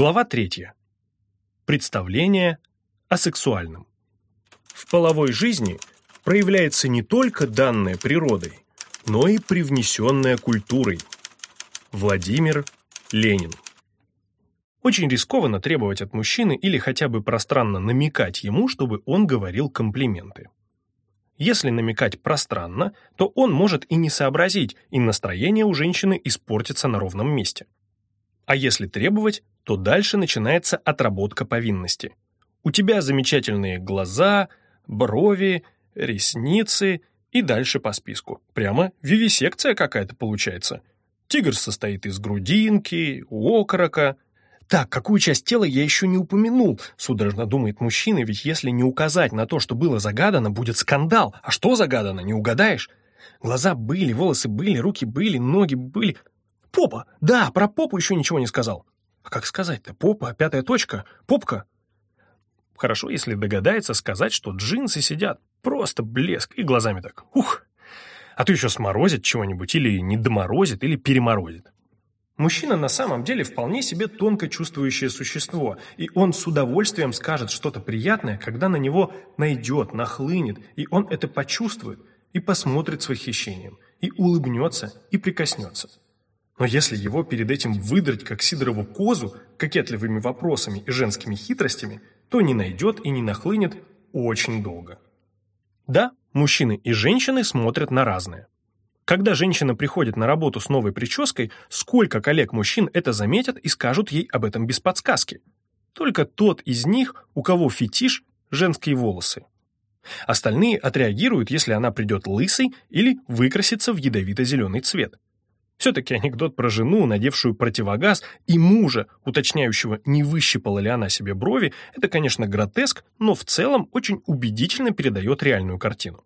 Глава 3. Представление о сексуальном. В половой жизни проявляется не только данное природой, но и привнесенное культурой. Владимир Ленин. Очень рискованно требовать от мужчины или хотя бы пространно намекать ему, чтобы он говорил комплименты. Если намекать пространно, то он может и не сообразить, и настроение у женщины испортится на ровном месте. А если требовать, то дальше начинается отработка повинности. У тебя замечательные глаза, брови, ресницы и дальше по списку. Прямо вивисекция какая-то получается. Тигр состоит из грудинки, окорока – так, какую часть тела я еще не упомянул? Судорожно думает мужчина, ведь если не указать на то, что было загадано, будет скандал. А что загадано, не угадаешь? Глаза были, волосы были, руки были, ноги были. Попа! Да, про попу еще ничего не сказал. А как сказать-то? Попа, пятая точка, попка. Хорошо, если догадается сказать, что джинсы сидят. Просто блеск и глазами так. Ух! А то еще сморозит чего-нибудь, или не доморозит, или переморозит. Мужчина на самом деле вполне себе тонко чувствующее существо, и он с удовольствием скажет что-то приятное, когда на него найдет, нахлынет, и он это почувствует, и посмотрит с восхищением, и улыбнется, и прикоснется. Но если его перед этим выдрать как сидорову козу кокетливыми вопросами и женскими хитростями, то не найдет и не нахлынет очень долго. Да, мужчины и женщины смотрят на разное. Когда женщина приходит на работу с новой прической, сколько коллег-мужчин это заметят и скажут ей об этом без подсказки? Только тот из них, у кого фетиш – женские волосы. Остальные отреагируют, если она придет лысой или выкрасится в ядовито-зеленый цвет. Все-таки анекдот про жену, надевшую противогаз, и мужа, уточняющего, не выщипала ли она себе брови, это, конечно, гротеск, но в целом очень убедительно передает реальную картину.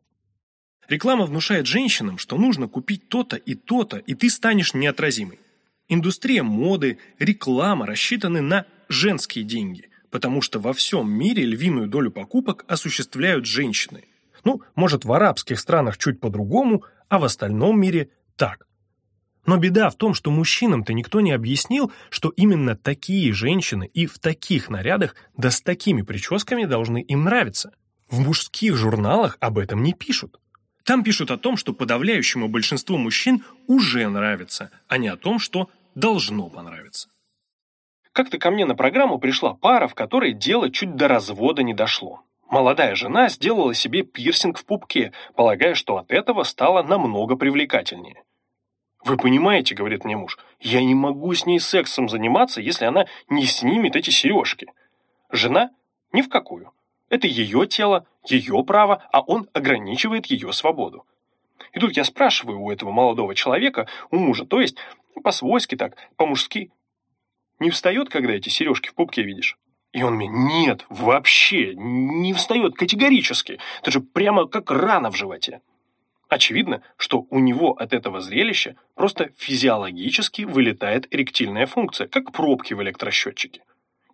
Реклама внушает женщинам, что нужно купить то-то и то-то, и ты станешь неотразимой. Индустрия моды, реклама рассчитаны на женские деньги, потому что во всем мире львиную долю покупок осуществляют женщины. Ну, может, в арабских странах чуть по-другому, а в остальном мире так. Но беда в том, что мужчинам-то никто не объяснил, что именно такие женщины и в таких нарядах, да с такими прическами должны им нравиться. В мужских журналах об этом не пишут. Там пишут о том, что подавляющему большинству мужчин уже нравится, а не о том, что должно понравиться. Как-то ко мне на программу пришла пара, в которой дело чуть до развода не дошло. Молодая жена сделала себе пирсинг в пупке, полагая, что от этого стало намного привлекательнее. «Вы понимаете, — говорит мне муж, — я не могу с ней сексом заниматься, если она не снимет эти сережки». Жена — ни в какую. Это ее тело, ее право, а он ограничивает ее свободу. И тут я спрашиваю у этого молодого человека, у мужа, то есть по-свойски так, по-мужски, не встает, когда эти сережки в пупке видишь? И он мне, нет, вообще, не встает категорически. Это же прямо как рана в животе. Очевидно, что у него от этого зрелища просто физиологически вылетает эректильная функция, как пробки в электросчетчике.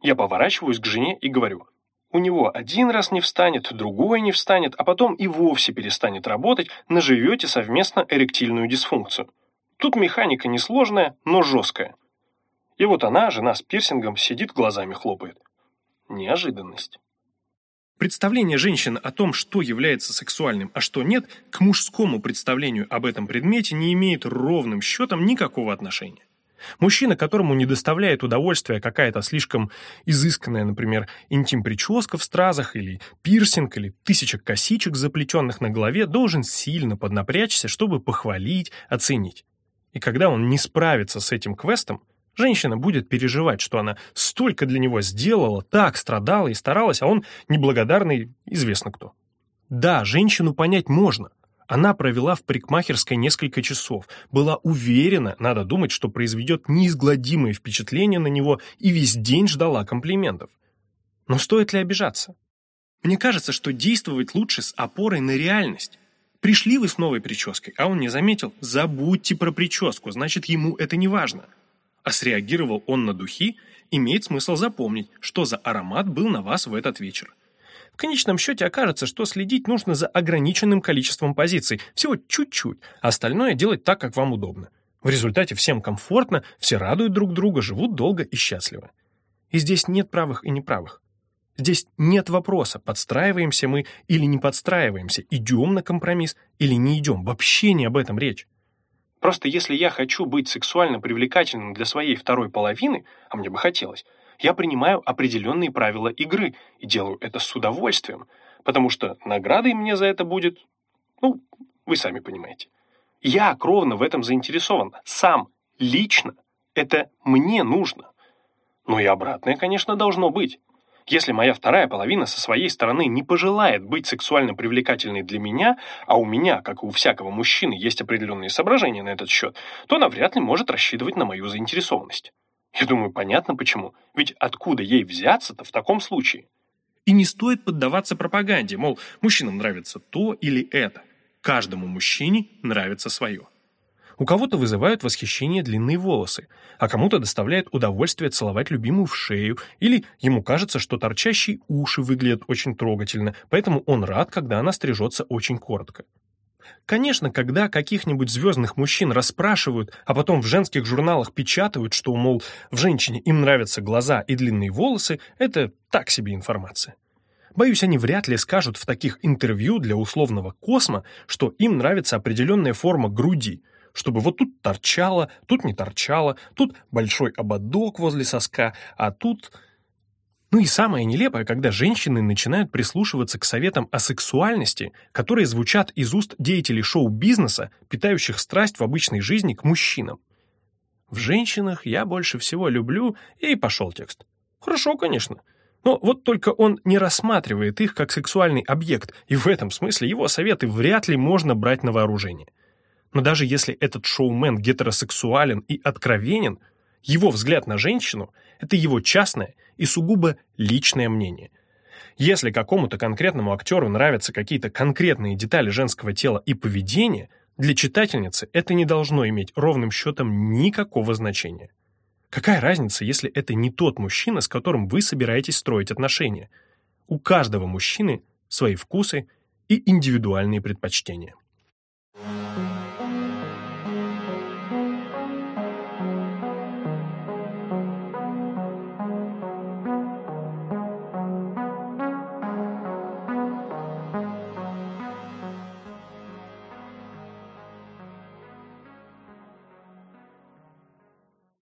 Я поворачиваюсь к жене и говорю, у него один раз не встанет, другой не встанет, а потом и вовсе перестанет работать, наживете совместно эректильную дисфункцию. Тут механика несложная, но жесткая. И вот она, жена с пирсингом, сидит глазами хлопает. Неожиданность. Представление женщины о том, что является сексуальным, а что нет, к мужскому представлению об этом предмете не имеет ровным счетом никакого отношения. Мужчина, которому не доставляет удовольствия какая-то слишком изысканная, например, интим-прическа в стразах или пирсинг, или тысяча косичек, заплетенных на голове, должен сильно поднапрячься, чтобы похвалить, оценить. И когда он не справится с этим квестом, женщина будет переживать, что она столько для него сделала, так страдала и старалась, а он неблагодарный известно кто. Да, женщину понять можно, она провела в парикмахерской несколько часов, была уверена, надо думать, что произведет неизгладимое впечатление на него и весь день ждала комплиментов. Но стоит ли обижаться? Мне кажется, что действовать лучше с опорой на реальность. Пришли вы с новой прической, а он не заметил, забудьте про прическу, значит, ему это не важно. А среагировал он на духи, имеет смысл запомнить, что за аромат был на вас в этот вечер. В конечном счете окажется, что следить нужно за ограниченным количеством позиций, всего чуть-чуть, а остальное делать так, как вам удобно. В результате всем комфортно, все радуют друг друга, живут долго и счастливо. И здесь нет правых и неправых. Здесь нет вопроса, подстраиваемся мы или не подстраиваемся, идем на компромисс или не идем. Вообще не об этом речь. Просто если я хочу быть сексуально привлекательным для своей второй половины, а мне бы хотелось, я принимаю определенные правила игры и делаю это с удовольствием, потому что наградой мне за это будет, ну, вы сами понимаете. Я кровно в этом заинтересован, сам, лично. Это мне нужно. Ну и обратное, конечно, должно быть. Если моя вторая половина со своей стороны не пожелает быть сексуально привлекательной для меня, а у меня, как и у всякого мужчины, есть определенные соображения на этот счет, то она вряд ли может рассчитывать на мою заинтересованность. Я думаю, понятно почему. Ведь откуда ей взяться-то в таком случае? И не стоит поддаваться пропаганде, мол, мужчинам нравится то или это. Каждому мужчине нравится свое. У кого-то вызывают восхищение длинные волосы, а кому-то доставляет удовольствие целовать любимую в шею, или ему кажется, что торчащие уши выглядят очень трогательно, поэтому он рад, когда она стрижется очень коротко. Конечно, когда каких-нибудь звездных мужчин расспрашивают, а потом в женских журналах печатают, что, мол, в женщине им нравятся глаза и длинные волосы, это так себе информация. Боюсь, они вряд ли скажут в таких интервью для условного космо, что им нравится определенная форма груди – чтобы вот тут торчало, тут не торчало, тут большой ободок возле соска, а тут... Ну и самое нелепое, когда женщины начинают прислушиваться к советам о сексуальности, которые звучат из уст деятелей шоу-бизнеса, питающих страсть в обычной жизни к мужчинам. В женщинах я больше всего люблю, и пошел текст. Хорошо, конечно. Но вот только он не рассматривает их как сексуальный объект, и в этом смысле его советы вряд ли можно брать на вооружение. Но даже если этот шоумен гетеросексуален и откровенен, его взгляд на женщину – это его частное и сугубо личное мнение. Если какому-то конкретному актеру нравятся какие-то конкретные детали женского тела и поведения, для читательницы это не должно иметь ровным счетом никакого значения. Какая разница, если это не тот мужчина, с которым вы собираетесь строить отношения? У каждого мужчины свои вкусы и индивидуальные предпочтения.